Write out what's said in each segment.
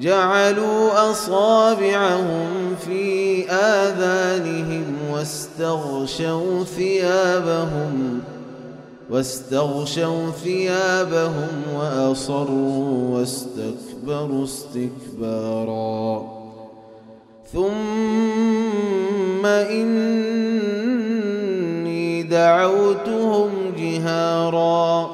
جعلوا أصابعهم في آذانهم واستغشوا ثيابهم واستغشوا ثيابهم وأصروا واستكبروا استكبارا. ثم إني دعوتهم جهارا.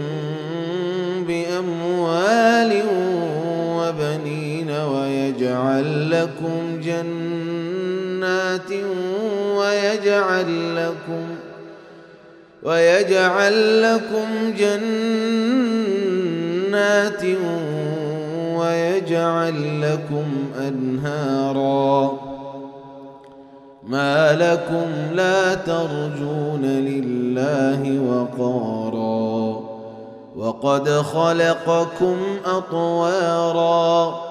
لكم ويجعل لكم جنات ويجعل لكم أنهارا ما لكم لا ترجون لله وقارا وقد خلقكم أطوارا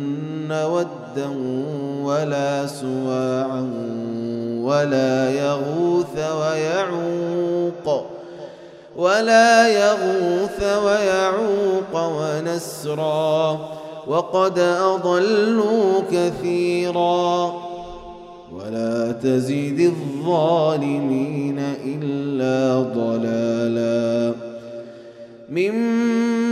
ودا ولا سواعا ولا يغوث ويعوق ولا يغوث ويعوق ونسرا وقد أضلوا كثيرا ولا تزد الظالمين إلا ضلالا مما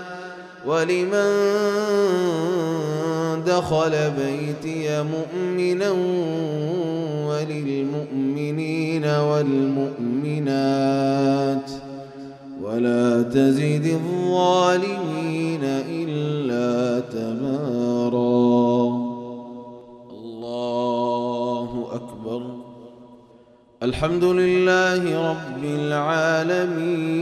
ولمن دخل بيتي مؤمنا وللمؤمنين والمؤمنات ولا تزد الظالمين إلا تبارا الله أكبر الحمد لله رب العالمين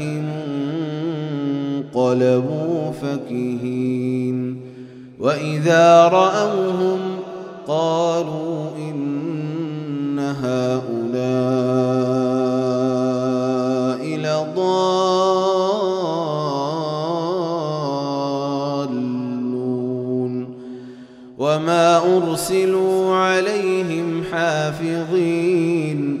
انقلبوا فكهين. وإذا رأوهم قالوا إن هؤلاء لضالون. وما أرسلوا عليهم حافظين.